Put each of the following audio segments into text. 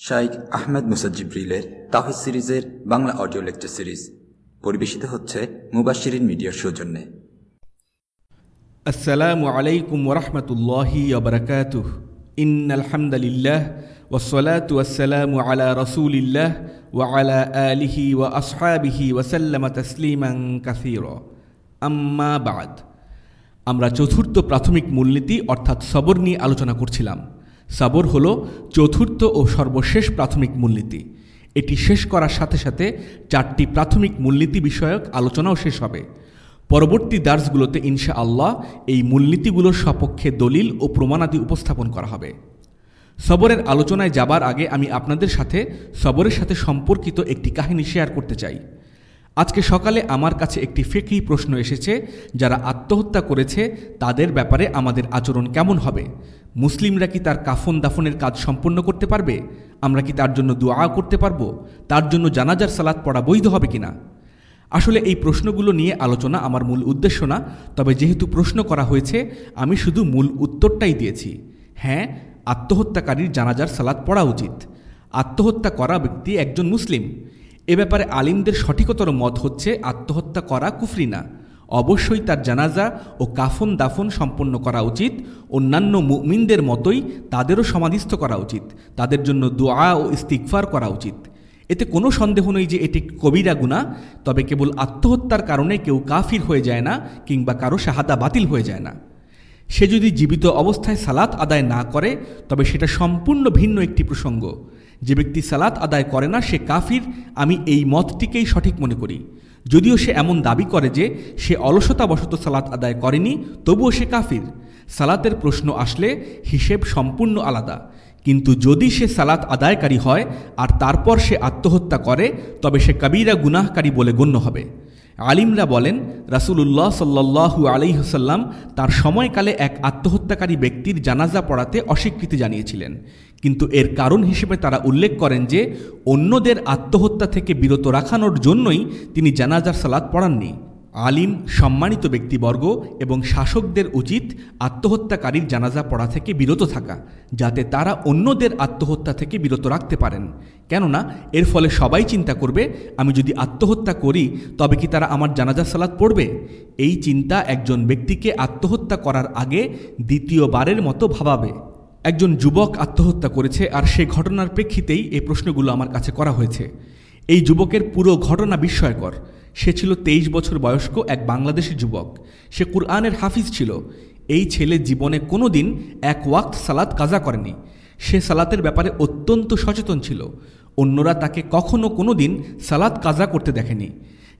শাইখ আহমেদ মুসাজ্জিব্রিলের তাহিদ সিরিজের Bangla audio lecture series পরিবেশিত হচ্ছে মুবাশিরিন মিডিয়ার সৌজন্যে السلام عليكم ورحمة الله وبركاته إن الحمد لله والصلاة والسلام على رسول الله وعلى آله وأصحابه وسلم تسليما كثيرا أما بعد আমরা চতুর্থ প্রাথমিক মূলনীতি অর্থাৎ সবর নিয়ে আলোচনা করছিলাম সবর হল চতুর্থ ও সর্বশেষ প্রাথমিক মূলনীতি। এটি শেষ করার সাথে সাথে চারটি প্রাথমিক মূলনীতি বিষয়ক আলোচনাও শেষ হবে। পরবর্তী দার্সগুলোতে ইনশা আল্লাহ এই মূলনীতিগুলোর সপক্ষে দলিল ও প্রমাণাদি উপস্থাপন করা হবে। সবরের আলোচনায় যাবার আগে আমি আপনাদের সাথে সবরের সাথে সম্পর্কিত একটি কাহিনী শেয়ার করতে চাই। আজকে সকালে আমার কাছে একটি ফেকি প্রশ্ন এসেছে, যারা আত্মহত্যা করেছে, তাদের ব্যাপারে আমাদের আচরণ কেমন হবে? মুসলিমরা কি তার কাফন দাফনের কাজ সম্পন্ন করতে পারবে? আমরা কি তার জন্য দোয়া করতে পারব? তার জন্য জানাজার সালাত পড়া বৈধ হবে কিনা? আসলে এই প্রশ্নগুলো নিয়ে আলোচনা আমার মূল উদ্দেশ্য না, তবে যেহেতু প্রশ্ন করা হয়েছে, আমি শুধু মূল উত্তরটাই দিয়েছি। হ্যাঁ আত্মহত্যাকারীর জানাজার সালাত পড়া উচিত। আত্মহত্যা করা ব্যক্তি একজন মুসলিম। এ ব্যাপারে আলিমদের সঠিকতর মত হচ্ছে আত্মহত্যা করা কুফরি না। অবশ্যই তার জানাজা ও কাফন দাফন সম্পন্ন করা উচিত। অন্যান্য মুমিনদের মতোই তাদেরও সমাধিস্থ করা উচিত। তাদের জন্য দোয়া ও ইস্তিকফার করা উচিত। এতে কোনো সন্দেহ নেই যে এটি কবিরা গুণা তবে কেবল আত্মহত্যার কারণে কেউ কাফির হয়ে যায় না কিংবা কারও শাহাদা বাতিল হয়ে যায় না। সে যদি জীবিত অবস্থায় সালাত আদায় না করে, তবে সেটা সম্পূর্ণ ভিন্ন একটি প্রসঙ্গ। যে ব্যক্তি সালাত আদায় করে না, সে কাফির, আমি এই মতটিকেই সঠিক মনে করি। যদিও সে এমন দাবি করে যে সে অলসতাবশত সালাত আদায় করেনি, তবুও সে কাফির। সালাতের প্রশ্ন আসলে হিসেব সম্পূর্ণ আলাদা। কিন্তু যদি সে সালাত আদায়কারী হয় আর তারপর সে আত্মহত্যা করে, তবে সে কবিরা গুনাহকারী বলে গণ্য হবে। আলিমরা বলেন, রাসুলুল্লাহ সাল্লাহু আলাইহসাল্লাম তার সময়কালে এক আত্মহত্যাকারী ব্যক্তির জানাজা পড়াতে অস্বীকৃতি জানিয়েছিলেন। কিন্তু এর কারণ হিসেবে তারা উল্লেখ করেন যে, অন্যদের আত্মহত্যা থেকে বিরত রাখানোর জন্যই তিনি জানাজার সালাদ পড়াননি। আলিম, সম্মানিত ব্যক্তিবর্গ এবং শাসকদের উচিত আত্মহত্যাকারীর জানাজা পড়া থেকে বিরত থাকা, যাতে তারা অন্যদের আত্মহত্যা থেকে বিরত রাখতে পারেন। কেননা, এর ফলে সবাই চিন্তা করবে, আমি যদি আত্মহত্যা করি, তবে কি তারা আমার জানাজা সালাত পড়বে? এই চিন্তা একজন ব্যক্তিকে আত্মহত্যা করার আগে দ্বিতীয়বারের মতো ভাবাবে। একজন যুবক আত্মহত্যা করেছে আর সেই ঘটনার প্রেক্ষিতেই এই প্রশ্নগুলো আমার কাছে করা হয়েছে। এই যুবকের পুরো ঘটনা বিস্ময়কর। সে ছিল তেইশ বছর বয়স্ক এক বাংলাদেশি যুবক। সে কুরআনের হাফিজ ছিল। এই ছেলে জীবনে কোনো দিন এক ওয়াক্ত সালাত কাজা করেনি। সে সালাতের ব্যাপারে অত্যন্ত সচেতন ছিল। অন্যরা তাকে কখনো কোনো দিন সালাত কাজা করতে দেখেনি।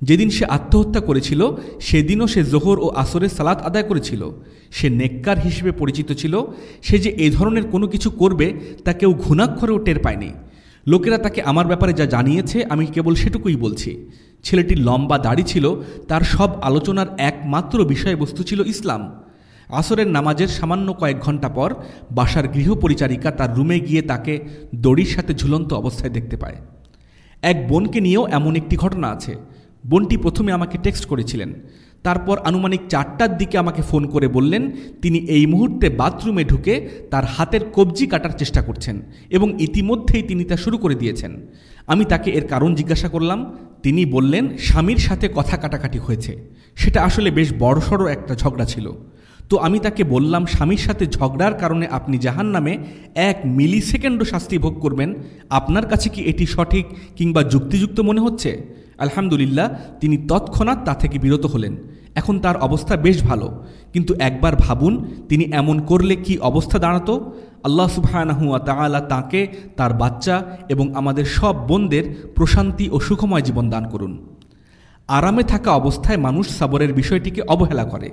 যেদিন সে আত্মহত্যা করেছিল, সেদিনও সে জোহর ও আসরের সালাত আদায় করেছিল। সে নেককার হিসেবে পরিচিত ছিল। সে যে এ ধরনের কোনো কিছু করবে, তা কেউ ঘুণাক্ষরেও টের পায়নি। লোকেরা তাকে আমার ব্যাপারে যা জানিয়েছে, আমি কেবল সেটুকুই বলছি। ছেলেটির লম্বা দাড়ি ছিল, তার সব আলোচনার একমাত্র বিষয়বস্তু ছিল ইসলাম। আসরের নামাজের সামান্য কয়েক ঘণ্টা পর, বাসার গৃহপরিচারিকা তার রুমে গিয়ে তাকে দড়ির সাথে ঝুলন্ত অবস্থায় দেখতে পায়। এক বোনকে নিয়েও এমন একটি ঘটনা আছে। বোনটি প্রথমে আমাকে টেক্সট করেছিলেন। তারপর আনুমানিক চারটার দিকে আমাকে ফোন করে বললেন, তিনি এই মুহূর্তে বাথরুমে ঢুকে তার হাতের কবজি কাটার চেষ্টা করছেন এবং ইতিমধ্যেই তিনি তা শুরু করে দিয়েছেন। আমি তাকে এর কারণ জিজ্ঞাসা করলাম। তিনি বললেন, স্বামীর সাথে কথা কাটাকাটি হয়েছে। সেটা আসলে বেশ বড়সড় একটা ঝগড়া ছিল। তো আমি তাকে বললাম, স্বামীর সাথে ঝগড়ার কারণে আপনি জাহান নামে এক মিলি সেকেন্ডও শাস্তি ভোগ করবেন। আপনার কাছে কি এটি সঠিক কিংবা যুক্তিযুক্ত মনে হচ্ছে? আলহামদুলিল্লাহ, তিনি তৎক্ষণাৎ তা থেকে বিরত হলেন। এখন তার অবস্থা বেশ ভালো। কিন্তু একবার ভাবুন, তিনি এমন করলে কি অবস্থা দাঁড়াতো? আল্লাহ সুবাহানাহুয়া তালা তাঁকে, তার বাচ্চা এবং আমাদের সব বোনদের প্রশান্তি ও সুখময় জীবন দান করুন। আরামে থাকা অবস্থায় মানুষ সাবরের বিষয়টিকে অবহেলা করে।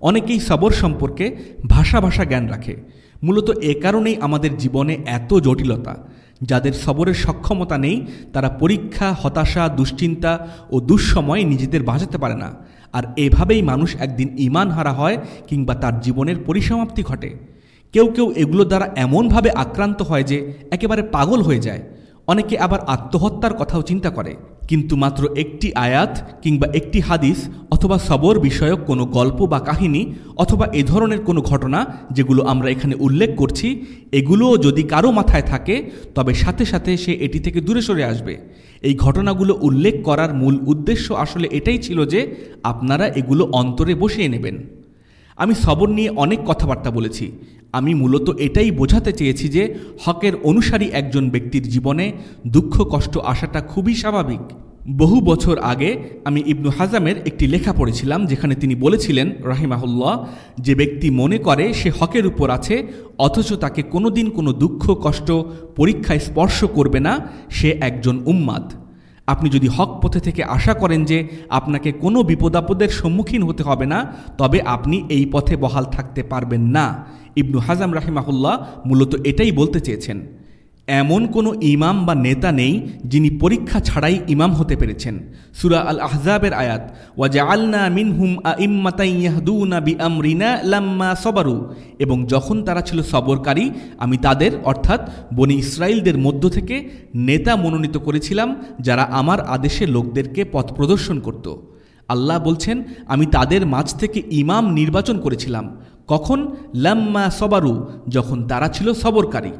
অনেকেই সবর সম্পর্কে ভাষা ভাষা জ্ঞান রাখে। মূলত এ কারণেই আমাদের জীবনে এত জটিলতা। যাদের সবরের সক্ষমতা নেই, তারা পরীক্ষা, হতাশা, দুশ্চিন্তা ও দুঃসময়ে নিজেদের বাঁচাতে পারে না। আর এভাবেই মানুষ একদিন ইমান হারা হয় কিংবা তার জীবনের পরিসমাপ্তি ঘটে। কেউ কেউ এগুলো দ্বারা এমনভাবে আক্রান্ত হয় যে, একেবারে পাগল হয়ে যায়। অনেকে আবার আত্মহত্যার কথাও চিন্তা করে। কিন্তু মাত্র একটি আয়াত কিংবা একটি হাদিস অথবা সবর বিষয়ক কোনো গল্প বা কাহিনী অথবা এ ধরনের কোনো ঘটনা যেগুলো আমরা এখানে উল্লেখ করছি, এগুলোও যদি কারও মাথায় থাকে, তবে সাথে সাথে সে এটি থেকে দূরে সরে আসবে। এই ঘটনাগুলো উল্লেখ করার মূল উদ্দেশ্য আসলে এটাই ছিল যে আপনারা এগুলো অন্তরে বসিয়ে নেবেন। আমি সবর নিয়ে অনেক কথাবার্তা বলেছি। আমি মূলত এটাই বোঝাতে চেয়েছি যে হকের অনুসারী একজন ব্যক্তির জীবনে দুঃখ, কষ্ট আসাটা খুবই স্বাভাবিক। বহু বছর আগে আমি ইবনু হাজামের একটি লেখা পড়েছিলাম যেখানে তিনি বলেছিলেন, রাহিমাহুল্লাহ, যে ব্যক্তি মনে করে সে হকের উপর আছে, অথচ তাকে কোনোদিন কোনো দুঃখ, কষ্ট, পরীক্ষায় স্পর্শ করবে না, সে একজন উম্মাদ। আপনি যদি হক পথে থেকে আশা করেন যে আপনাকে কোনো বিপদাপদের সম্মুখীন হতে হবে না, তবে আপনি এই পথে বহাল থাকতে পারবেন না। ইবনু হাজাম রাহিমাহুল্লাহ মূলত এটাই বলতে চেয়েছেন। এমন কোনো ইমাম বা নেতা নেই যিনি পরীক্ষা ছাড়াই ইমাম হতে পেরেছেন। সুরা আল আহজাবের আয়াত ওয়াজা আলনা মিনহুম আ ইম্মাতাইয়াহদুনা বি আমরিনা লাম্মা সবারু। এবং যখন তারা ছিল সবরকারী, আমি তাদের, অর্থাৎ বনি ইসরায়েলদের মধ্য থেকে নেতা মনোনীত করেছিলাম যারা আমার আদেশে লোকদেরকে পথ প্রদর্শন করত। আল্লাহ বলছেন, আমি তাদের মাঝ থেকে ইমাম নির্বাচন করেছিলাম। কখন? লাম্মা সবারু, যখন তারা ছিল সবরকারী।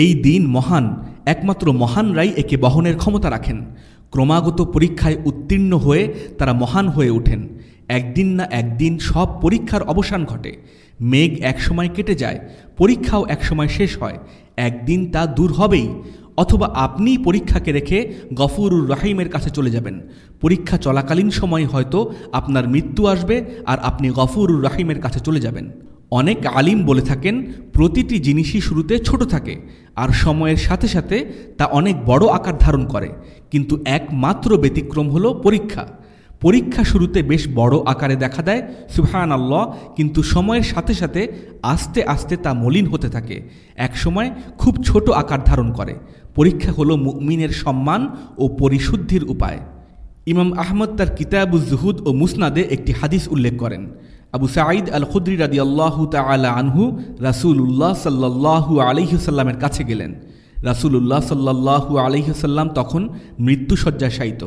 এই দিন মহান, একমাত্র মহানরাই একে বহনের ক্ষমতা রাখেন। ক্রমাগত পরীক্ষায় উত্তীর্ণ হয়ে তারা মহান হয়ে ওঠেন। একদিন না একদিন সব পরীক্ষার অবসান ঘটে। মেঘ একসময় কেটে যায়, পরীক্ষাও একসময় শেষ হয়। একদিন তা দূর হবেই, অথবা আপনিই পরীক্ষাকে রেখে গফুরুর রাহিমের কাছে চলে যাবেন। পরীক্ষা চলাকালীন সময় হয়তো আপনার মৃত্যু আসবে আর আপনি গফুরুর রাহিমের কাছে চলে যাবেন। অনেক আলিম বলে থাকেন, প্রতিটি জিনিসই শুরুতে ছোট থাকে, আর সময়ের সাথে সাথে তা অনেক বড় আকার ধারণ করে। কিন্তু একমাত্র ব্যতিক্রম হলো পরীক্ষা। পরীক্ষা শুরুতে বেশ বড় আকারে দেখা দেয় সুহান আল্লাহ কিন্তু সময়ের সাথে সাথে আস্তে আস্তে তা মলিন হতে থাকে। একসময় খুব ছোট আকার ধারণ করে। পরীক্ষা হলো মুমিনের সম্মান ও পরিশুদ্ধির উপায়। ইমাম আহমদ তার কিতাবুজ জুহুদ ও মুসনাদে একটি হাদিস উল্লেখ করেন। আবু সাঈদ আল খুদ্রি রাদি আল্লাহ তালা আনহু রাসুল্লাহ সাল্লাহু আলহিহসাল্লামের কাছে গেলেন। রাসুলুল্লাহ সাল্লাহু আলহিহসাল্লাম তখন মৃত্যুসজ্জায় শায়িত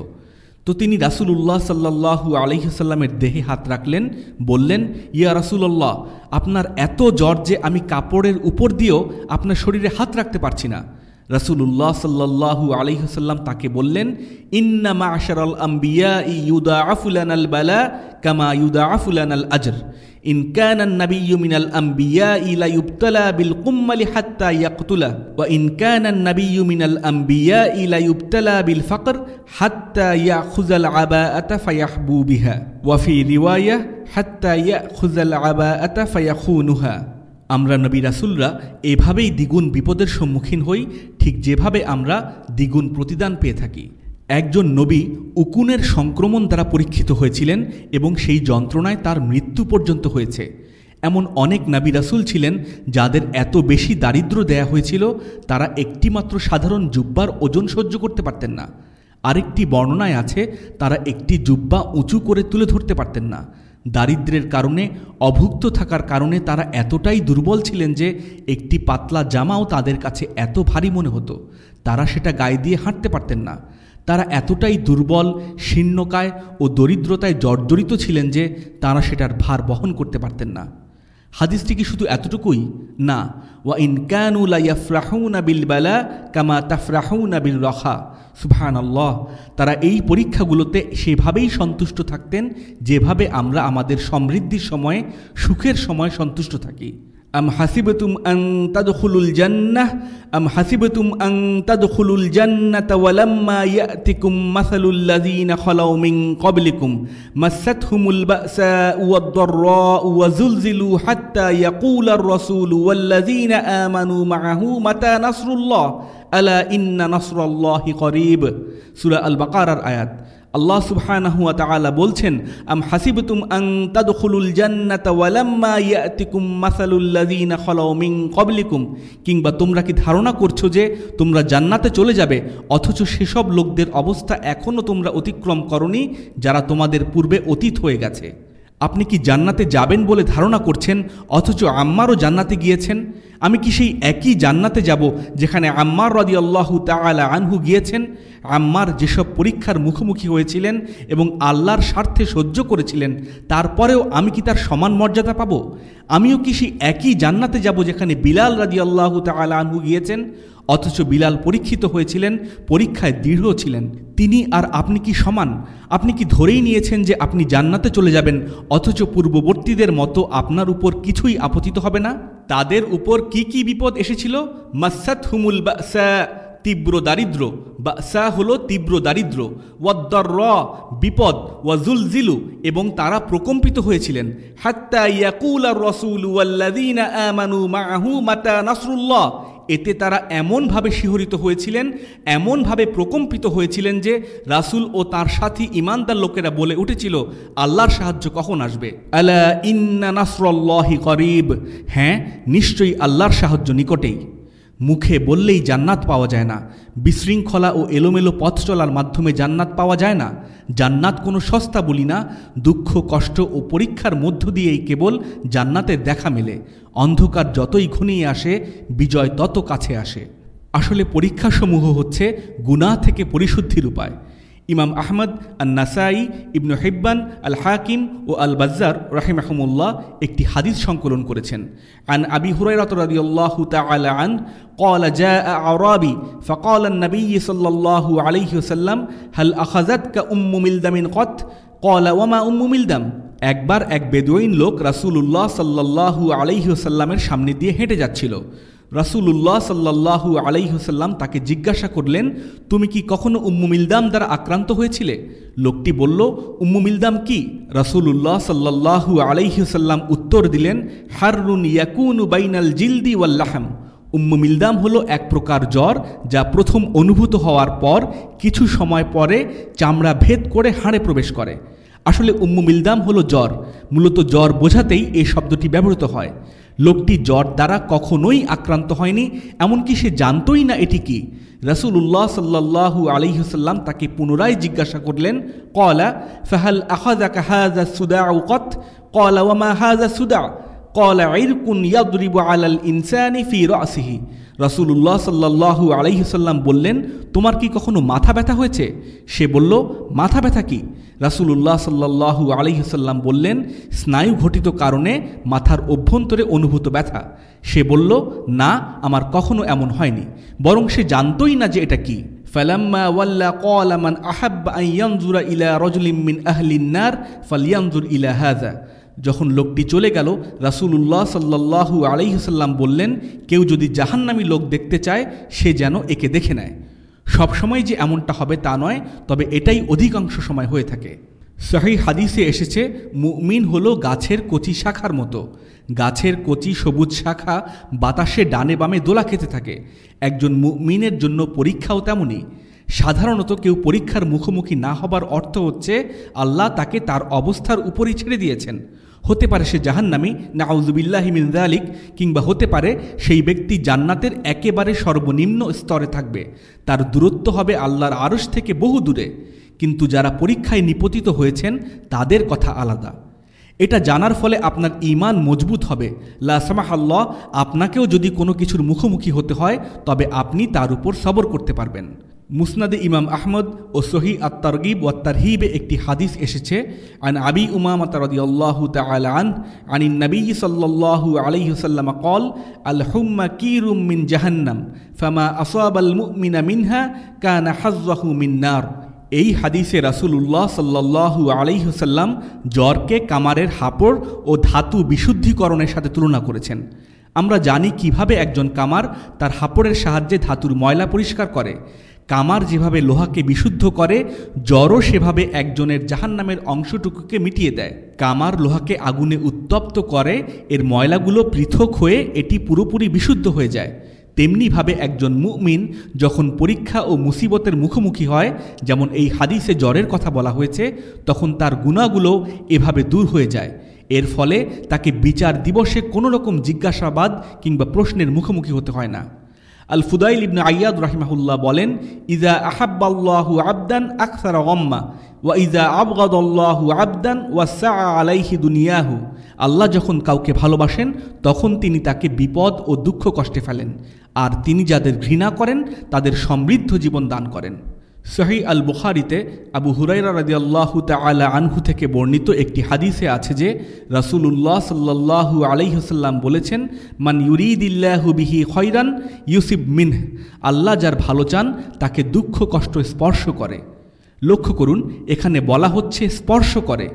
তো তিনি রাসুলুল্লাহ সাল্লাহু আলহিহসাল্লামের দেহে হাত রাখলেন, বললেন, ইয়া রাসুলল্লাহ, আপনার এত জ্বর যে আমি কাপড়ের উপর দিয়েও আপনার শরীরে হাত রাখতে পারছি না। রসুল্লাহ সাল্লাহু আলহিহসাল্লাম তাকে বললেন ইন্না মাশার আল আম্বিয়া ইউদা আফুলান আল বালা কামা ইউদা আফুলান আল আজর ইনকান নবীয় মিনাল আম্বিয়া ইলা ইউবতলা বিল কুম্মালি হাত্তা ইয়াকতুলা ওয়া ইনকান নবীয় মিনাল আম্বিয়া ইলা ইউবতলা বিল ফকর হাত্তা ইয়া খুজাল আবা আতা ফায়াহবু বিহা ওয়াফি রিওয়ায়া হাত্তা ইয়া খুজাল আবা আতা ফায়াখুনুহা আমরা নবী রাসুলরা এভাবেই দ্বিগুণ বিপদের সম্মুখীন হই, ঠিক যেভাবে আমরা দ্বিগুণ প্রতিদান পেয়ে থাকি। একজন নবী উকুনের সংক্রমণ দ্বারা পরীক্ষিত হয়েছিলেন এবং সেই যন্ত্রণায় তার মৃত্যু পর্যন্ত হয়েছে। এমন অনেক নাবি রাসুল ছিলেন যাদের এত বেশি দারিদ্র দেয়া হয়েছিল, তারা একটিমাত্র সাধারণ জুব্বার ওজন সহ্য করতে পারতেন না। আরেকটি বর্ণনায় আছে, তারা একটি জুব্বা উঁচু করে তুলে ধরতে পারতেন না। দারিদ্রের কারণে, অভুক্ত থাকার কারণে তারা এতটাই দুর্বল ছিলেন যে একটি পাতলা জামাও তাদের কাছে এত ভারী মনে হতো। তারা সেটা গায়ে দিয়ে হাঁটতে পারতেন না। তারা এতটাই দুর্বল, শীর্ণকায় ও দরিদ্রতায় জর্জরিত ছিলেন যে তারা সেটার ভার বহন করতে পারতেন না। হাদিসটি কি শুধু এতটুকুই? না। ওয়া ইন কানু লা ইয়াফরাহুনা বিল বালা কামা তাফরাহুনা বিল রখা। সুবহান আল্লাহ তারা এই পরীক্ষাগুলোতে সেভাবেই সন্তুষ্ট থাকতেন যেভাবে আমরা আমাদের সমৃদ্ধির সময়ে, সুখের সময় সন্তুষ্ট থাকি। أم حسبتم أن تدخلوا الجنة أم حسبتم أن تدخلوا الجنة ولما يأتكم مثل الذين خلوا من قبلكم مستهم البأساء والضراء وزلزلوا حتى يقول الرسول والذين آمنوا معه متى نصر الله ألا إن نصر الله قريب سورة البقرة الآيات আল্লাহ সুবহানাহু ওয়া তাআলা বলছেন, আম হাসিবতুম আন তাদখুলুল জান্নাতা ওয়ালাম্মা ইয়াতিকুম মাসালুল লাযিনা খালাউ মিন ক্বাবলিকুম। কিংবা তোমরা কি ধারণা করছ যে তোমরা জান্নাতে চলে যাবে, অথচ সেসব লোকদের অবস্থা এখনও তোমরা অতিক্রম করনি যারা তোমাদের পূর্বে অতীত হয়ে গেছে? আপনি কি জান্নাতে যাবেন বলে ধারণা করছেন, অথচ আম্মারও জান্নাতে গিয়েছেন? আমি কি সেই একই জান্নাতে যাব যেখানে আম্মার রদি আল্লাহু তালা আনহু গিয়েছেন? আম্মার যেসব পরীক্ষার মুখোমুখি হয়েছিলেন এবং আল্লাহর স্বার্থে সহ্য করেছিলেন, তারপরেও আমি কি তার সমান মর্যাদা পাব? আমিও কি সেই একই জান্নাতে যাব যেখানে বিলাল রাজি আল্লাহু তালা আনহু গিয়েছেন? অথচ বিলাল পরীক্ষিত হয়েছিলেন, পরীক্ষায় দৃঢ় ছিলেন। তিনি আর আপনি কি সমান? আপনি কি ধরেই নিয়েছেন যে আপনি জান্নাতে চলে যাবেন, অথচ পূর্ববর্তীদের মতো আপনার উপর কিছুই আপতিত হবে না? তাদের উপর কি কি বিপদ এসেছিল? মাসাত হুমুল বাসা তীব্র দারিদ্র। বা সা হল তীব্র দারিদ্র। ওয়াদ্দর র বিপদ ওয়াজুল জিলু এবং তারা প্রকম্পিত হয়েছিলেন। হাত্তা ইয়াকুল রসুল ওয়াল্লাদিনা আমানু মাহু মাতা নাসরুল্লাহ। এতে তারা এমনভাবে শিহরিত হয়েছিলেন, এমনভাবে প্রকম্পিত হয়েছিলেন যে রাসুল ও তার সাথী ইমানদার লোকেরা বলে উঠেছিল, আল্লাহর সাহায্য কখন আসবে? আলা ইন্না নাসরল্লাহি করিব হ্যাঁ নিশ্চয়ই আল্লাহর সাহায্য নিকটেই। মুখে বললেই জান্নাত পাওয়া যায় না। বিশৃঙ্খলা ও এলোমেলো পথ চলার মাধ্যমে জান্নাত পাওয়া যায় না। জান্নাত কোনো সস্তা বলি না, দুঃখ, কষ্ট ও পরীক্ষার মধ্য দিয়েই কেবল জান্নাতের দেখা মেলে। অন্ধকার যতই ঘনিয়ে আসে, বিজয় তত কাছে আসে। আসলে পরীক্ষাসমূহ হচ্ছে গুণা থেকে পরিশুদ্ধির উপায়। ইমাম আহমদ আল নাসাই ইবনু হিব্বান আল হাকিম ও আল বাজ্জার রাহিমাহমুল্লাহ একটি হাদিস সংকলন করেছেন আন আবি হুরাইরাত রাদিয়াল্লাহু তাআলা আন قال جاء أعرابي فقال النبي صلى الله عليه وسلم هل أخذتك أم ملدم قط قال وما أم ملدم একবার এক বেদুইন লোক রাসূলুল্লাহ সাল্লাল্লাহু আলাইহি ওয়াসাল্লামের সামনে দিয়ে হেঁটে যাচ্ছিল রাসূলুল্লাহ সাল্লাল্লাহু আলাইহুসাল্লাম তাকে জিজ্ঞাসা করলেন, তুমি কি কখনো উম্মু মিলদাম দ্বারা আক্রান্ত হয়েছিলে? লোকটি বলল, উম্মু মিলদাম কি? রাসূলুল্লাহ সাল্লাল্লাহু আলাইহুসাল্লাম উত্তর দিলেন, হাররুন ইয়াকুনু বাইনাল জিলদি ওয়াল্লাহাম উম্মু মিলদাম হলো এক প্রকার জ্বর যা প্রথম অনুভূত হওয়ার পর কিছু সময় পরে চামড়া ভেদ করে হাড়ে প্রবেশ করে। আসলে উম্মু মিলদাম হলো জ্বর। মূলত জ্বর বোঝাতেই এই শব্দটি ব্যবহৃত হয়। লোকটি জ্বর দ্বারা কখনোই আক্রান্ত হয়নি, এমনকি সে জানতই না এটি কি। রসুল্লাহ সাল্লাহু আলিহাসাল্লাম তাকে পুনরায় জিজ্ঞাসা করলেন কলা ফাহাল আহাজা কাহাজা সুদা উকত কলা ওয়ামা হাজা সুদা? কলা ইরকুন ইয়াদরিবু আলাল ইনসানি ফি রাসিহি। রসুল্লাহ সাল্লাহু আলাইসাল্লাম বললেন, তোমার কি কখনো মাথা ব্যথা হয়েছে? সে বলল, মাথা ব্যথা কি? রাসুলুল্লাহ সাল্লাহু আলহিহাল্লাম বললেন, স্নায়ু ঘটিত কারণে মাথার অভ্যন্তরে অনুভূত ব্যথা। সে বলল, না, আমার কখনো এমন হয়নি। বরং সে জানতই না যে এটা কি। আহলিন নার, ফালইয়ানজুর ইলা হাযা। যখন লোকটি চলে গেল, রাসূলুল্লাহ সাল্লাল্লাহু আলাইহিসাল্লাম বললেন, কেউ যদি জাহান্নামী লোক দেখতে চায়, সে যেন একে দেখে নেয়। সবসময় যে এমনটা হবে তা নয়, তবে এটাই অধিকাংশ সময় হয়ে থাকে। সাহি হাদিসে এসেছে, মুমিন হলো গাছের কচি শাখার মতো। গাছের কচি সবুজ শাখা বাতাসে ডানে বামে দোলা খেতে থাকে। একজন মুমিনের জন্য পরীক্ষাও তেমনই। সাধারণত কেউ পরীক্ষার মুখোমুখি না হবার অর্থ হচ্ছে, আল্লাহ তাকে তার অবস্থার উপরই ছেড়ে দিয়েছেন। হতে পারে সে জাহান্নামি নাউজুবিল্লাহি মিন দালিক কিংবা হতে পারে সেই ব্যক্তি জান্নাতের একেবারে সর্বনিম্ন স্তরে থাকবে। তার দূরত্ব হবে আল্লাহর আড়স থেকে বহু দূরে। কিন্তু যারা পরীক্ষায় নিপতিত হয়েছেন, তাদের কথা আলাদা। এটা জানার ফলে আপনার ইমান মজবুত হবে। লাসামাহ আল্লাহ আপনাকেও যদি কোনো কিছুর মুখোমুখি হতে হয়, তবে আপনি তার উপর সবর করতে পারবেন। মুসনাদে ইমাম আহমদ ও সহি আত্মারগিব ও তারহিবে একটি হাদিস এসেছে, আন আবি উমামা তারদি আল্লাহ তালান আনি নবী সাল্লাহু আলহিহসাল্লাম কল আল হুম্মা কিরুম মিন জাহান্নাম, ফামা আসওয়াব আল মুমিনা মিনহা কানা হাজু মিন্নার এই হাদিসে রাসুলুল্লাহ সাল্লাহু আলহিহসাল্লাম জ্বরকে কামারের হাপড় ও ধাতু বিশুদ্ধিকরণের সাথে তুলনা করেছেন। আমরা জানি কীভাবে একজন কামার তার হাপড়ের সাহায্যে ধাতুর ময়লা পরিষ্কার করে। কামার যেভাবে লোহাকে বিশুদ্ধ করে জ্বরও সেভাবে একজনের জাহান্নামের অংশটুকুকে মিটিয়ে দেয়। কামার লোহাকে আগুনে উত্তপ্ত করে, এর ময়লাগুলো পৃথক হয়ে এটি পুরোপুরি বিশুদ্ধ হয়ে যায়। তেমনিভাবে একজন মুমিন যখন পরীক্ষা ও মুসিবতের মুখোমুখি হয়, যেমন এই হাদিসে জ্বরের কথা বলা হয়েছে, তখন তার গুণাগুলো এভাবে দূর হয়ে যায়। এর ফলে তাকে বিচার দিবসে কোনো রকম জিজ্ঞাসাবাদ কিংবা প্রশ্নের মুখোমুখি হতে হয় না। আল ফুদাইল ইবনে আয়াদ রাহিমাহুল্লাহ বলেন ইজা আহাব্বাল্লাহু আবদান আকসার গম্মা, ওয়া ইজা আবগাদাল্লাহু আবদান ওয়াসা আলাইহি দুনিয়াহু। আল্লাহ যখন কাউকে ভালোবাসেন, তখন তিনি তাকে বিপদ ও দুঃখ কষ্টে ফেলেন। আর তিনি যাদের ঘৃণা করেন, তাদের সমৃদ্ধ জীবন দান করেন। সহি আল বুখারিতে আবু হুরাইরা রাদিয়াল্লাহু তালা আনহু থেকে বর্ণিত একটি হাদিসে আছে যে, রাসূলুল্লাহ সাল্লাল্লাহু আলাইহি ওয়াসাল্লাম বলেছেন, মান ইউরিদিল্লাহু বিহি খৈরান ইউসিব মিনহ। আল্লাহ যার ভালো চান, তাকে দুঃখ কষ্ট স্পর্শ করে। লক্ষ্য করুন, এখানে বলা হচ্ছে স্পর্শ করে।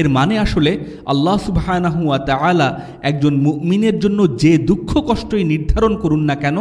এর মানে আসলে আল্লাহ সুবাহানাহুয়া তালা একজন মিনের জন্য যে দুঃখ কষ্টই নির্ধারণ করুন না কেন,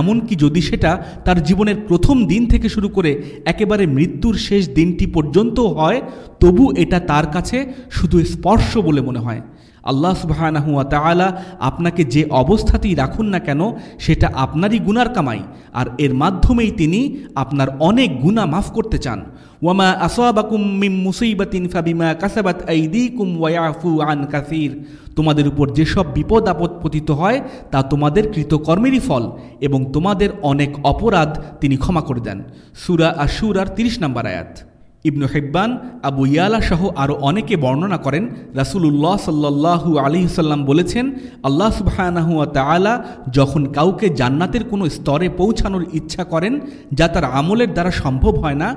এমনকি যদি সেটা তার জীবনের প্রথম দিন থেকে শুরু করে একেবারে মৃত্যুর শেষ দিনটি পর্যন্ত হয়, তবু এটা তার কাছে শুধু স্পর্শ বলে মনে হয়। আল্লাহ সুবাহানাহুয়া তালা আপনাকে যে অবস্থাতেই রাখুন না কেন, সেটা আপনারই গুনার কামাই। আর এর মাধ্যমেই তিনি আপনার অনেক গুণা মাফ করতে চান। ওয়ামা আসোয়াবাকুম মিম মুসিবাতিন ফাবিমা কাসাবাত আইদিকুম ওয়াফু আন কাসির। তোমাদের উপর যেসব বিপদ আপদ পতিত হয়, তা তোমাদের কৃতকর্মেরই ফল এবং তোমাদের অনেক অপরাধ তিনি ক্ষমা করে দেন। সুরা আশুরার তিরিশ নম্বর আয়াত। ইবনু হেব্বান, আবু ইয়ালা সহ আরও অনেকে বর্ণনা করেন, রাসুলুল্লাহ সাল্লাহু আলিহাল্লাম বলেছেন, আল্লাহ সুবাহানাহুয়া তালা যখন কাউকে জান্নাতের কোনো স্তরে পৌঁছানোর ইচ্ছা করেন যা তার আমলের দ্বারা সম্ভব হয় না,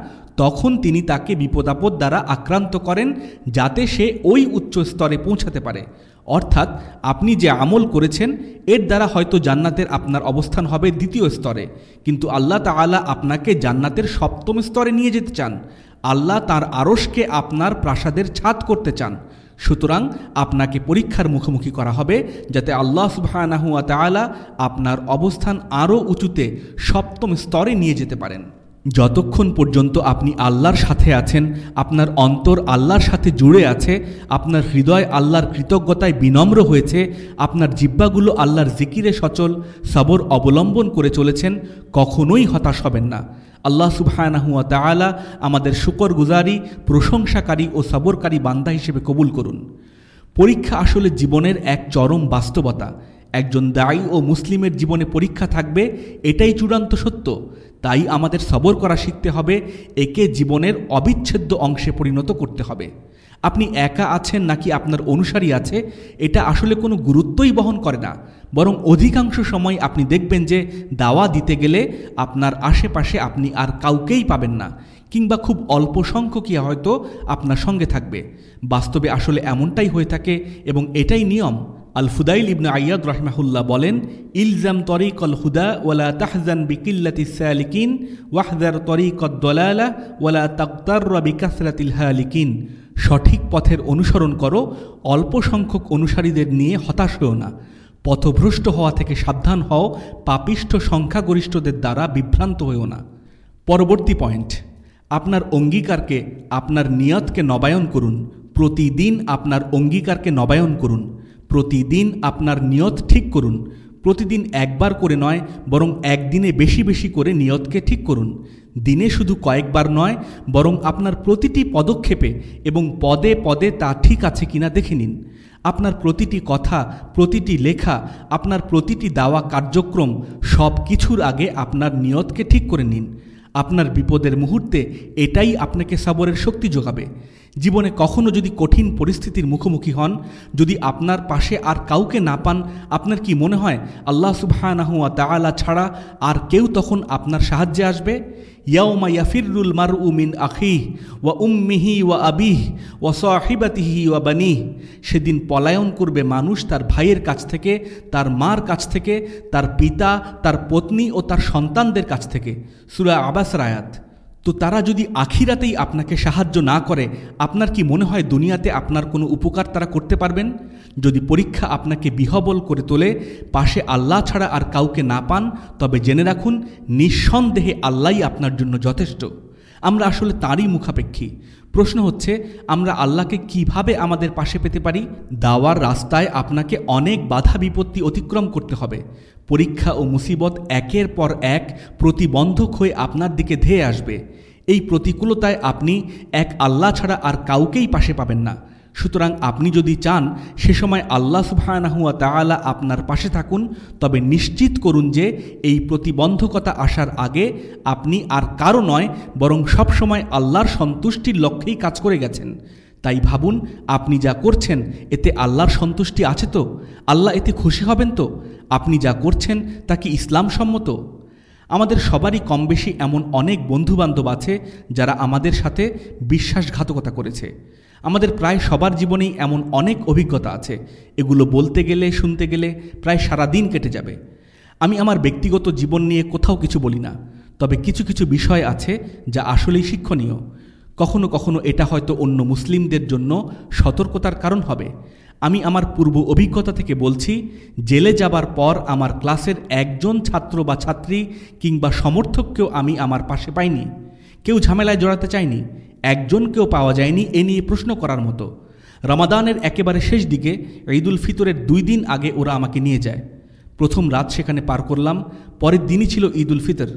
তখন তিনি তাকে বিপদাপদ দ্বারা আক্রান্ত করেন যাতে সে ওই উচ্চ স্তরে পৌঁছাতে পারে। অর্থাৎ আপনি যে আমল করেছেন, এর দ্বারা হয়তো জান্নাতের আপনার অবস্থান হবে দ্বিতীয় স্তরে। কিন্তু আল্লাহ তালা আপনাকে জান্নাতের সপ্তম স্তরে নিয়ে যেতে চান। আল্লাহ তার আড়সকে আপনার প্রাসাদের ছাদ করতে চান। সুতরাং আপনাকে পরীক্ষার মুখোমুখি করা হবে, যাতে আল্লাহ সুবাহানাহুয়া তালা আপনার অবস্থান আরও উঁচুতে সপ্তম স্তরে নিয়ে যেতে পারেন। যতক্ষণ পর্যন্ত আপনি আল্লাহর সাথে আছেন, আপনার অন্তর আল্লাহর সাথে জুড়ে আছে, আপনার হৃদয় আল্লাহর কৃতজ্ঞতায় বিনম্র হয়েছে, আপনার জিব্বাগুলো আল্লাহর জিকিরে সচল, সবর অবলম্বন করে চলেছেন, কখনোই হতাশ হবেন না। আল্লাহ সুবহানাহুয়া তাআলা আমাদের শুকর গুজারি প্রশংসাকারী ও সবরকারী বান্দা হিসেবে কবুল করুন। পরীক্ষা আসলে জীবনের এক চরম বাস্তবতা। একজন দায়ী ও মুসলিমের জীবনে পরীক্ষা থাকবে, এটাই চূড়ান্ত সত্য। তাই আমাদের সবর করা শিখতে হবে, একে জীবনের অবিচ্ছেদ্য অংশে পরিণত করতে হবে। আপনি একা আছেন নাকি আপনার অনুসারী আছে, এটা আসলে কোনো গুরুত্বই বহন করে না। বরং অধিকাংশ সময় আপনি দেখবেন যে, দাওয়া দিতে গেলে আপনার আশেপাশে আপনি আর কাউকেই পাবেন না, কিংবা খুব অল্প সংখ্যকই হয়তো আপনার সঙ্গে থাকবে। বাস্তবে আসলে এমনটাই হয়ে থাকে এবং এটাই নিয়ম। আল ফুদাইল ইবনে আয়াদ রহমাহুল্লাহ বলেন, ইলজাম তরিক অল হুদা ওয়ালা তাহজান বিকিল্লাতি ওয়াহদার তরিক দলালা ওয়ালা তাক্তার বিকাসরাতিল হালিকিন। সঠিক পথের অনুসরণ করো, অল্প সংখ্যক অনুসারীদের নিয়ে হতাশ হও না। পথভ্রষ্ট হওয়া থেকে সাবধান হও, পাপিষ্ঠ সংখ্যাগরিষ্ঠদের দ্বারা বিভ্রান্ত হও না। পরবর্তী পয়েন্ট, আপনার অঙ্গীকারকে, আপনার নিয়তকে নবায়ন করুন। প্রতিদিন আপনার অঙ্গীকারকে নবায়ন করুন। প্রতিদিন আপনার নিয়ত ঠিক করুন। প্রতিদিন একবার করে নয়, বরং একদিনে বেশি বেশি করে নিয়তকে ঠিক করুন। দিনে শুধু কয়েকবার নয়, বরং আপনার প্রতিটি পদক্ষেপে এবং পদে পদে তা ঠিক আছে কিনা দেখে নিন। আপনার প্রতিটি কথা, প্রতিটি লেখা, আপনার প্রতিটি দাওয়া কার্যক্রম সব কিছুর আগে আপনার নিয়তকে ঠিক করে নিন। আপনার বিপদের মুহূর্তে এটাই আপনাকে সবরের শক্তি যোগাবে। জীবনে কখনো যদি কঠিন পরিস্থিতির মুখোমুখি হন, যদি আপনার পাশে আর কাউকে না পান, আপনার কি মনে হয় আল্লাহ সুবহানাহুয়া তাআলা ছাড়া আর কেউ তখন আপনার সাহায্যে আসবে? ইয়াউমা ইয়াফিরুল মারউ মিন আখিহ ওয়া উম্মিহি ওয়া আবিহ ওয়া সাহিবাতিহি ওয়া বানিহ। সেদিন পলায়ন করবে মানুষ তার ভাইয়ের কাছ থেকে, তার মার কাছ থেকে, তার পিতা, তার পত্নী ও তার সন্তানদের কাছ থেকে। সুরা আবাস রায়াত তো তারা যদি আখিরাতেই আপনাকে সাহায্য না করে, আপনার কি মনে হয় দুনিয়াতে আপনার কোনো উপকার তারা করতে পারবেন? যদি পরীক্ষা আপনাকে বিহবল করে তোলে, পাশে আল্লাহ ছাড়া আর কাউকে না পান, তবে জেনে রাখুন, নিঃসন্দেহে আল্লাহই আপনার জন্য যথেষ্ট। আমরা আসলে তারই মুখাপেক্ষী। প্রশ্ন হচ্ছে, আমরা আল্লাহকে কীভাবে আমাদের পাশে পেতে পারি? দাওয়ার রাস্তায় আপনাকে অনেক বাধা বিপত্তি অতিক্রম করতে হবে। পরীক্ষা ও মুসিবত একের পর এক প্রতিবন্ধক হয়ে আপনার দিকে ধেয়ে আসবে। এই প্রতিকূলতায় আপনি এক আল্লাহ ছাড়া আর কাউকেই পাশে পাবেন না। সুতরাং আপনি যদি চান, সে সময় আল্লাহ সুবহানাহুয়া তাআলা আপনার পাশে থাকুন, তবে নিশ্চিত করুন যে এই প্রতিবন্ধকতা আসার আগে আপনি আর কারও নয়, বরং সব সময় আল্লাহর সন্তুষ্টির লক্ষ্যেই কাজ করে গেছেন। তাই ভাবুন, আপনি যা করছেন, এতে আল্লাহর সন্তুষ্টি আছে তো? আল্লাহ এতে খুশি হবেন তো? আপনি যা করছেন, তা কি ইসলাম সম্মত আমাদের সবারই কম বেশি এমন অনেক বন্ধুবান্ধব আছে, যারা আমাদের সাথে বিশ্বাসঘাতকতা করেছে। আমাদের প্রায় সবার জীবনেই এমন অনেক অভিজ্ঞতা আছে। এগুলো বলতে গেলে, শুনতে গেলে প্রায় সারা দিন কেটে যাবে। আমি আমার ব্যক্তিগত জীবন নিয়ে কোথাও কিছু বলি না। তবে কিছু কিছু বিষয় আছে, যা আসলেই শিক্ষণীয়। কখনো কখনো এটা হয়তো অন্য মুসলিমদের জন্য সতর্কতার কারণ হবে। আমি আমার পূর্ব অভিজ্ঞতা থেকে বলছি, জেলে যাবার পর আমার ক্লাসের একজন ছাত্র বা ছাত্রী কিংবা সমর্থককেও আমি আমার পাশে পাইনি। কেউ ঝামেলায় জড়াতে চায়নি, একজনকেও পাওয়া যায়নি এ নিয়ে প্রশ্ন করার মতো। রমাদানের একেবারে শেষ দিকে ঈদুল ফিতরের দুই দিন আগে ওরা আমাকে নিয়ে যায়। প্রথম রাত সেখানে পার করলাম, পরের দিনই ছিল ঈদ উল ফিতর।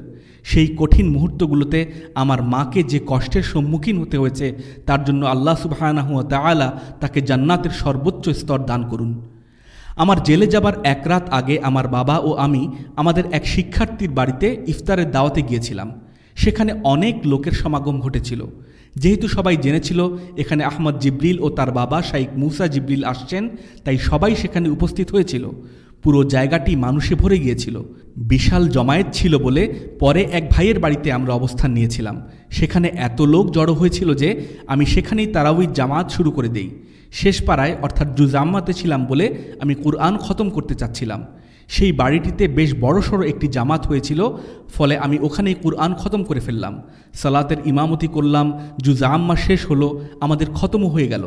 সেই কঠিন মুহূর্তগুলোতে আমার মাকে যে কষ্টের সম্মুখীন হতে হয়েছে, তার জন্য আল্লাহ সুবাহানাহুয়া তাআলা তাকে জান্নাতের সর্বোচ্চ স্তর দান করুন। আমার জেলে যাবার এক রাত আগে আমার বাবা ও আমি আমাদের এক শিক্ষার্থীর বাড়িতে ইফতারের দাওয়াতে গিয়েছিলাম। সেখানে অনেক লোকের সমাগম ঘটেছিল। যেহেতু সবাই জেনেছিল, এখানে আহমদ জিবরিল ও তার বাবা শাইক মুসা জিবরিল আসছেন, তাই সবাই সেখানে উপস্থিত হয়েছিল। পুরো জায়গাটি মানুষে ভরে গিয়েছিল। বিশাল জমায়েত ছিল বলে পরে এক ভাইয়ের বাড়িতে আমরা অবস্থান নিয়েছিলাম। সেখানে এত লোক জড়ো হয়েছিল যে আমি সেখানেই তারাউই জামাত শুরু করে দেই। শেষ পাড়ায় অর্থাৎ জুজাম্মাতে ছিলাম বলে আমি কুরআন খতম করতে চাচ্ছিলাম। সেই বাড়িটিতে বেশ বড়সড় একটি জামাত হয়েছিল, ফলে আমি ওখানেই কুরআন খতম করে ফেললাম। সালাতের ইমামতি করলাম, জুজাম্মা শেষ হলো, আমাদের খতমও হয়ে গেল।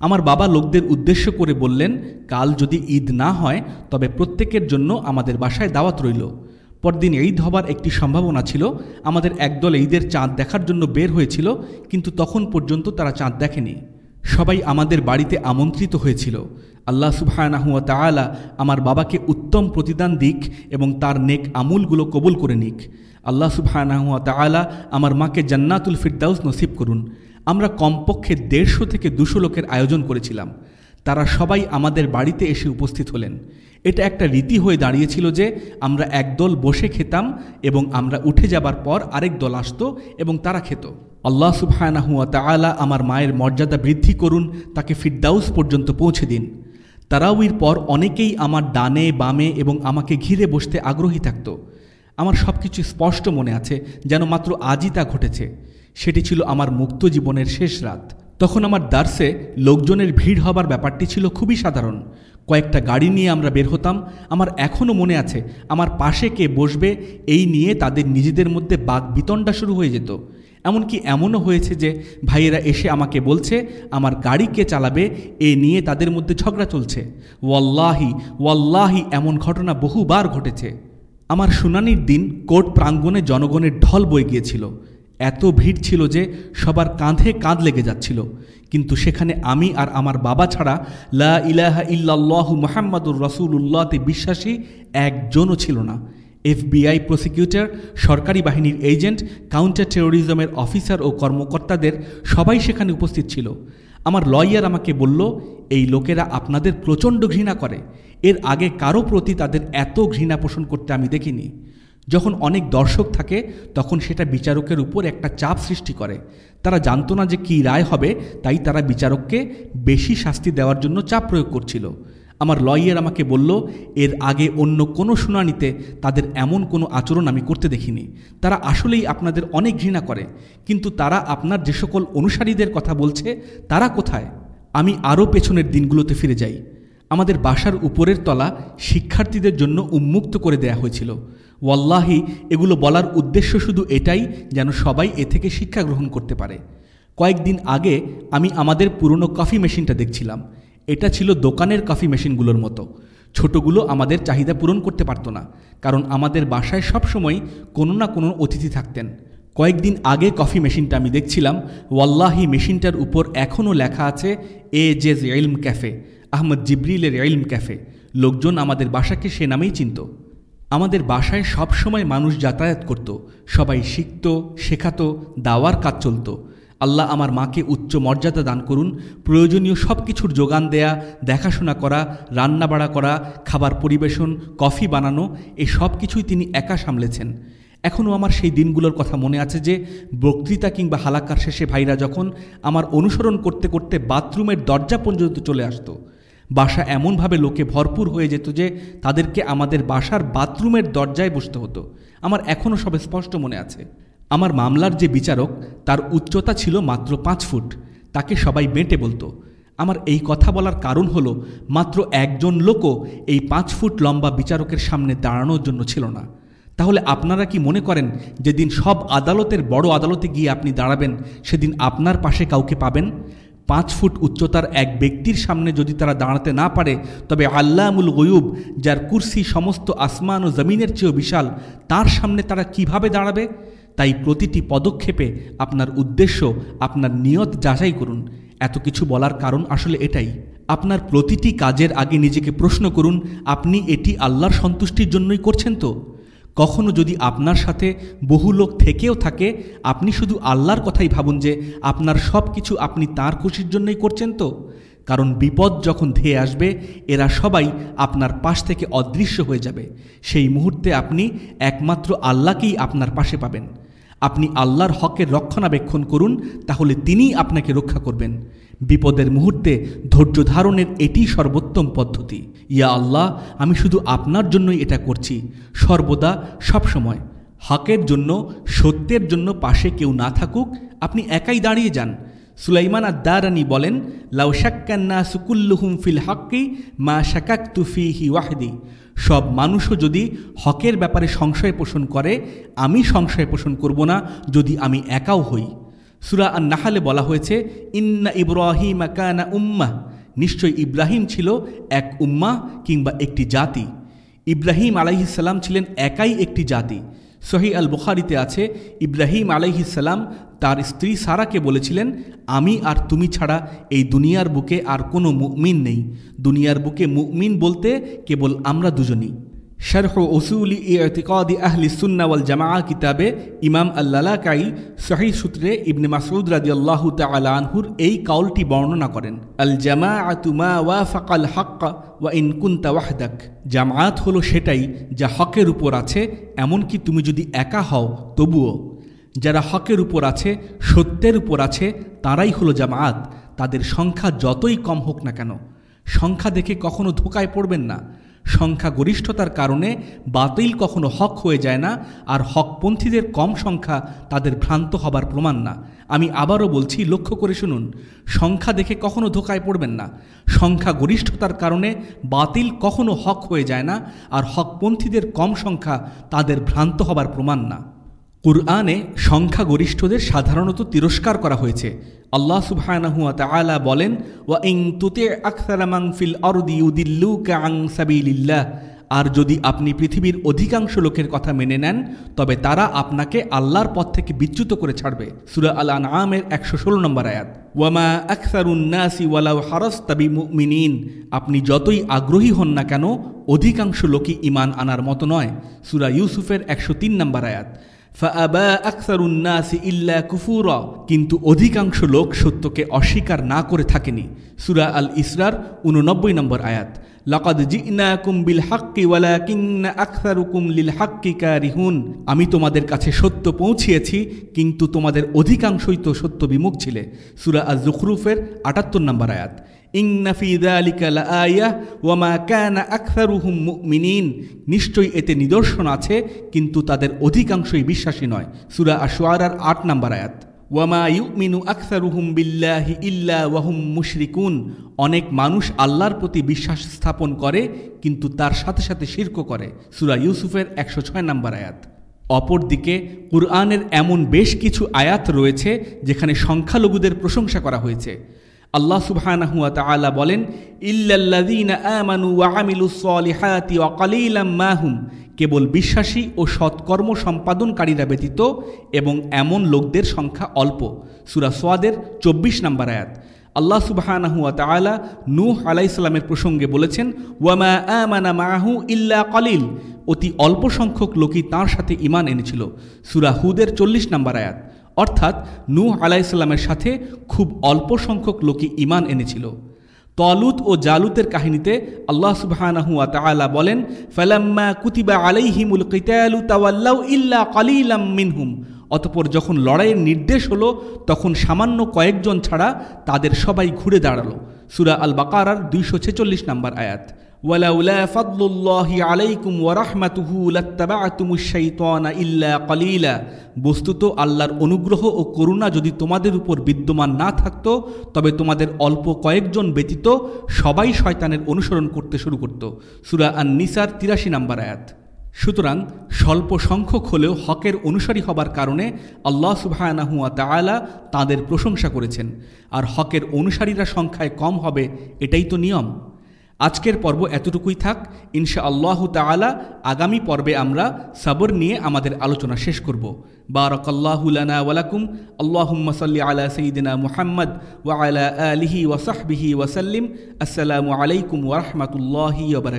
আমার বাবা লোকদের উদ্দেশ্য করে বললেন, কাল যদি ঈদ না হয়, তবে প্রত্যেকের জন্য আমাদের বাসায় দাওয়াত রইল। পরদিন ঈদ হবার একটি সম্ভাবনা ছিল, আমাদের একদল ঈদের চাঁদ দেখার জন্য বের হয়েছিল, কিন্তু তখন পর্যন্ত তারা চাঁদ দেখেনি। সবাই আমাদের বাড়িতে আমন্ত্রিত হয়েছিল। আল্লাহ সুবহানাহুয়া তাআলা আমার বাবাকে উত্তম প্রতিদান দিক এবং তার নেক আমুলগুলো কবুল করে নিক। আল্লাহ সুবহানাহুয়া তাআলা আমার মাকে জান্নাতুল ফিরদাউস নসিব করুন। আমরা কমপক্ষে দেড়শো থেকে দুশো লোকের আয়োজন করেছিলাম। তারা সবাই আমাদের বাড়িতে এসে উপস্থিত হলেন। এটা একটা রীতি হয়ে দাঁড়িয়েছিল যে আমরা একদল বসে খেতাম এবং আমরা উঠে যাবার পর আরেক দল আসত এবং তারা খেত। আল্লাহ সুবহানাহুয়া তাআলা আমার মায়ের মর্যাদা বৃদ্ধি করুন, তাকে ফিরদাউস পর্যন্ত পৌঁছে দিন। তারাউইর পর অনেকেই আমার ডানে, বামে এবং আমাকে ঘিরে বসতে আগ্রহী থাকত। আমার সব কিছু স্পষ্ট মনে আছে, যেন মাত্র আজই তা ঘটেছে। সেটি ছিল আমার মুক্ত জীবনের শেষ রাত। তখন আমার দার্সে লোকজনের ভিড় হবার ব্যাপারটি ছিল খুবই সাধারণ। কয়েকটা গাড়ি নিয়ে আমরা বের হতাম। আমার এখনও মনে আছে, আমার পাশে কে বসবে, এই নিয়ে তাদের নিজেদের মধ্যে বাঘ বিতণ্ডা শুরু হয়ে যেত। এমনকি এমনও হয়েছে যে, ভাইয়েরা এসে আমাকে বলছে, আমার গাড়ি কে চালাবে, এ নিয়ে তাদের মধ্যে ঝগড়া চলছে। ওয়াল্লাহি ওয়াল্লাহি, এমন ঘটনা বহুবার ঘটেছে। আমার শুনানির দিন কোর্ট প্রাঙ্গণে জনগণের ঢল বয়ে গিয়েছিল। এত ভিড় ছিল যে সবার কাঁধে কাঁধ লেগে যাচ্ছিল। কিন্তু সেখানে আমি আর আমার বাবা ছাড়া লা ইলাহা ইল্লাল্লাহু মোহাম্মদুর রসুল্লাহতে বিশ্বাসী একজনও ছিল না। এফবিআই প্রসিকিউটর, সরকারি বাহিনীর এজেন্ট, কাউন্টার টেরোরিজমের অফিসার ও কর্মকর্তাদের সবাই সেখানে উপস্থিত ছিল। আমার লয়ার আমাকে বলল এই লোকেরা আপনাদের প্রচণ্ড ঘৃণা করে। এর আগে কারও প্রতি তাদের এত ঘৃণা পোষণ করতে আমি দেখিনি। যখন অনেক দর্শক থাকে, তখন সেটা বিচারকের উপর একটা চাপ সৃষ্টি করে। তারা জানতো না যে কী রায় হবে, তাই তারা বিচারককে বেশি শাস্তি দেওয়ার জন্য চাপ প্রয়োগ করছিল। আমার লয়ার আমাকে বলল, এর আগে অন্য কোনো শুনানিতে তাদের এমন কোনো আচরণ আমি করতে দেখিনি। তারা আসলেই আপনাদের অনেক ঘৃণা করে, কিন্তু তারা আপনার যে সকল অনুসারীদের কথা বলছে, তারা কোথায়? আমি আরও পেছনের দিনগুলোতে ফিরে যাই। আমাদের বাসার উপরের তলা শিক্ষার্থীদের জন্য উন্মুক্ত করে দেয়া হয়েছিল। ওয়াল্লাহি, এগুলো বলার উদ্দেশ্য শুধু এটাই যেন সবাই এ থেকে শিক্ষা গ্রহণ করতে পারে। কয়েকদিন আগে আমি আমাদের পুরনো কফি মেশিনটা দেখছিলাম। এটা ছিল দোকানের কফি মেশিনগুলোর মতো। ছোটগুলো আমাদের চাহিদা পূরণ করতে পারতো না, কারণ আমাদের বাসায় সবসময় কোনো না কোনো অতিথি থাকতেন। কয়েকদিন আগে কফি মেশিনটা আমি দেখছিলাম। ওয়াল্লাহি, মেশিনটার উপর এখনও লেখা আছে এ জেজ এলম ক্যাফে, আহমদ জিব্রিলের এলম ক্যাফে। লোকজন আমাদের বাসাকে সে নামেই চিনত। আমাদের বাসায় সব সময় মানুষ যাতায়াত করত। সবাই শিখত, শেখাতো, দাওয়ার কাজ চলত। আল্লাহ আমার মাকে উচ্চ মর্যাদা দান করুন, প্রয়োজনীয় সব কিছুর যোগান দেয়া, দেখাশোনা করা, রান্নাবাড়া করা, খাবার পরিবেশন, কফি বানানো এই সব কিছুই তিনি একা সামলেছেন। এখনও আমার সেই দিনগুলোর কথা মনে আছে যে, বক্তৃতা কিংবা হালাকার শেষে ভাইরা যখন আমার অনুসরণ করতে করতে বাথরুমের দরজা পর্যন্ত চলে আসতো, বাসা এমনভাবে লোকে ভরপুর হয়ে যেত যে, তাদেরকে আমাদের বাসার বাথরুমের দরজায় বসতে হতো। আমার এখনও সব স্পষ্ট মনে আছে। আমার মামলার যে বিচারক, তার উচ্চতা ছিল মাত্র পাঁচ ফুট। তাকে সবাই বেঁটে বলতো। আমার এই কথা বলার কারণ হলো, মাত্র একজন লোকও এই পাঁচ ফুট লম্বা বিচারকের সামনে দাঁড়ানোর জন্য ছিল না। তাহলে আপনারা কি মনে করেন যেদিন সব আদালতের বড় আদালতে গিয়ে আপনি দাঁড়াবেন, সেদিন আপনার পাশে কাউকে পাবেন? পাঁচ ফুট উচ্চতার এক ব্যক্তির সামনে যদি তারা দাঁড়াতে না পারে, তবে আল্লামুল গয়ুব, যার কুর্সি সমস্ত আসমান ও জমিনের চেয়েও বিশাল, তার সামনে তারা কীভাবে দাঁড়াবে? তাই প্রতিটি পদক্ষেপে আপনার উদ্দেশ্য, আপনার নিয়ত যাচাই করুন। এত কিছু বলার কারণ আসলে এটাই। আপনার প্রতিটি কাজের আগে নিজেকে প্রশ্ন করুন, আপনি এটি আল্লাহর সন্তুষ্টির জন্যই করছেন তো? কখনো যদি আপনার সাথে বহু লোক থেকেও থাকে, আপনি শুধু আল্লাহর কথাই ভাবুন যে আপনার সব কিছু আপনি তার খুশির জন্যই করছেন তো? কারণ বিপদ যখন ধেয়ে আসবে, এরা সবাই আপনার পাশ থেকে অদৃশ্য হয়ে যাবে। সেই মুহূর্তে আপনি একমাত্র আল্লাহকেই আপনার পাশে পাবেন। আপনি আল্লাহর হকের রক্ষণাবেক্ষণ করুন, তাহলে তিনিই আপনাকে রক্ষা করবেন। বিপদের মুহূর্তে ধৈর্য ধারণের এটি সর্বোত্তম পদ্ধতি। ইয়া আল্লাহ, আমি শুধু আপনার জন্যই এটা করছি। সর্বদা সবসময়। হকের জন্য, সত্যের জন্য পাশে কেউ না থাকুক, আপনি একাই দাঁড়িয়ে যান। সুলাইমান আদারানি বলেন, লাউ শাক্কান্না সুকুল্লুহুম ফিল হক্কি মা শাকাক তুফি হি ওয়াহদি। সব মানুষও যদি হকের ব্যাপারে সংশয় পোষণ করে, আমি সংশয় পোষণ করব না যদি আমি একাও হই। সুরা আর নাহালে বলা হয়েছে, ইন্না ইব্রাহিম কানা উম্মাহ। নিশ্চয় ইব্রাহিম ছিল এক উম্মা কিংবা একটি জাতি। ইব্রাহিম আলাইহিসাল্লাম ছিলেন একাই একটি জাতি। সহি আল বুখারিতে আছে, ইব্রাহিম আলাইহিসাল্লাম তার স্ত্রী সারাকে বলেছিলেন, আমি আর তুমি ছাড়া এই দুনিয়ার বুকে আর কোনো মুমিন নেই। দুনিয়ার বুকে মুমিন বলতে কেবল আমরা দুজনই শারহ ওসুলি ইতিকাদি আহলি সুন্না ওয়াল জামা কিতাবে ইমাম আল্লালাকাই সহি সূত্রে ইবনে মাসউদ রাদিয়াল্লাহু তাআলা আনহুর এই কাউলটি বর্ণনা করেন। আল জামাআতু মা ওয়াফাকাল হক ওয়া ইন কুনতা ওয়াহদাক জামায়াত হলো সেটাই যা হকের উপর আছে, এমনকি তুমি যদি একা হও, তবুও। যারা হকের উপর আছে, সত্যের উপর আছে, তারাই হলো জামায়াত তাদের সংখ্যা যতই কম হোক না কেন, সংখ্যা দেখে কখনো ধোকায় পড়বেন না। সংখ্যাগরিষ্ঠতার কারণে বাতিল কখনো হক হয়ে যায় না, আর হকপন্থীদের কম সংখ্যা তাদের ভ্রান্ত হবার প্রমাণ না। আমি আবারও বলছি, লক্ষ্য করে শুনুন, সংখ্যা দেখে কখনো ধোকায় পড়বেন না। সংখ্যাগরিষ্ঠতার কারণে বাতিল কখনো হক হয়ে যায় না, আর হকপন্থীদের কম সংখ্যা তাদের ভ্রান্ত হবার প্রমাণ না। কুরআনে সংখ্যাগরিষ্ঠদের সাধারণত তিরস্কার করা হয়েছে। আল্লাহ সুবহানাহুয়া তাআলা বলেন, ওয়া ইন তুতি আকসারামাং ফিল আন সাবিলিল্লাহ। আর যদি আপনি পৃথিবীর অধিকাংশ লোকের কথা মেনে নেন, তবে তারা আপনাকে আল্লাহর পথ থেকে বিচ্যুত করে ছাড়বে। সুরা আল আনআমের একশো ষোলো নম্বর আয়াত। ওয়ামা আকসারুন্নাসি ওয়ালাউ হারস তাবি মুমিনিন আপনি যতই আগ্রহী হন না কেন, অধিকাংশ লোকই ইমান আনার মতো নয়। সুরা ইউসুফের একশো তিন নম্বর আয়াত। ফাআবা আকসারুন্নাসি ইল্লা কুফুরা। কিন্তু অধিকাংশ লোক সত্যকে অস্বীকার না করে থাকেনি। সুরা আল ইসরার উননব্বই নম্বর আয়াত। লাকাদ জিনাকুম বিল হাক্কি ওয়ালাকিন্না আকসারুকুম লিল হাক্কি কারিহুন। আমি তোমাদের কাছে সত্য পৌঁছিয়েছি, কিন্তু তোমাদের অধিকাংশই তো সত্য বিমুখ ছিলে। সুরা আজ জুখরুফের আটাত্তর নম্বর আয়াত। নিশ্চয়ই এতে নিদর্শন আছে, কিন্তু তাদের অধিকাংশই বিশ্বাসী নয়। সুরা আশ-শুআরার 8 নম্বর আয়াত। ওয়ামা ইউমিনু আকসারুহুম বিল্লাহি ইল্লা ওয়াহুম মুশরিকুন। অনেক মানুষ আল্লাহর প্রতি বিশ্বাস স্থাপন করে, কিন্তু তার সাথে সাথে শিরক করে। সুরা ইউসুফের 106 নম্বর আয়াত। অপরদিকে, কুরআনের এমন বেশ কিছু আয়াত রয়েছে, যেখানে সংখ্যালঘুদের প্রশংসা করা হয়েছে। আল্লাহ ওয়া বলেন মাহুম কেবল বিশ্বাসী ও সৎকর্ম সম্পাদনকারীরা ব্যতীত এবং এমন লোকদের সংখ্যা অল্প। সুরা সোয়াদের চব্বিশ নম্বর আয়াত। আল্লাহ সুবহানাহু ওয়া তাআলা নূহ আলাইসাল্লামের প্রসঙ্গে বলেছেন, ওয়ামা আমানা মাহু ইল্লা কলিল। অতি অল্প সংখ্যক লোকই তাঁর সাথে ইমান এনেছিল। সূরা হুদের চল্লিশ নম্বর আয়াত। অর্থাৎ নূহ আলাইসাল্লামের সাথে খুব অল্প সংখ্যক লোকই ইমান এনেছিল। তলুত ও জালুতের কাহিনীতে আল্লাহ তাআলা বলেন, ফালাম্মা কুতিবা আলাইহিমুল কিতালু তাওয়াল্লাউ ইল্লা কালিলাম মিনহুম। অতপর যখন লড়াইয়ের নির্দেশ হলো, তখন সামান্য কয়েকজন ছাড়া তাদের সবাই ঘুরে দাঁড়াল। সুরা আল বাকারার দুইশো ছেচল্লিশ নম্বর আয়াত। আলাইকুম ইল্লা বস্তুত আল্লাহর অনুগ্রহ ও করুণা যদি তোমাদের উপর বিদ্যমান না থাকত, তবে তোমাদের অল্প কয়েকজন ব্যতীত সবাই শয়তানের অনুসরণ করতে শুরু করত। সুরা আন নিসার তিরাশি নম্বর আয়াত। সুতরাং স্বল্প সংখ্যক হলেও হকের অনুসারী হবার কারণে আল্লাহ সুবাহানাহুয়া তাআলা তাদের প্রশংসা করেছেন। আর হকের অনুসারীরা সংখ্যায় কম হবে, এটাই তো নিয়ম। আজকের পর্ব এতটুকুই থাক। ইনশা আল্লাহ তাআলা আগামী পর্বে আমরা সাবর নিয়ে আমাদের আলোচনা শেষ করব। বারাকাল্লাহুলানা ওয়ালাকুম আল্লাহুম্মা সাল্লি আলা সাইয়্যিদিনা মুহাম্মদ ওয়া আলা আলিহি ওয়া সাহবিহি ওয়াসাল্লিম আসসালামু আলাইকুম ওয়া রাহমাতুল্লাহি ওয়া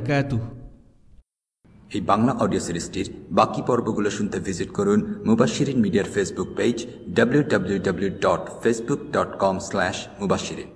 এই বাংলা অডিও সিরিজটির বাকি পর্বগুলো শুনতে ভিজিট করুন মুবাশিরিন মিডিয়ার Facebook page W W W dot Facebook dot com slash Mubashirin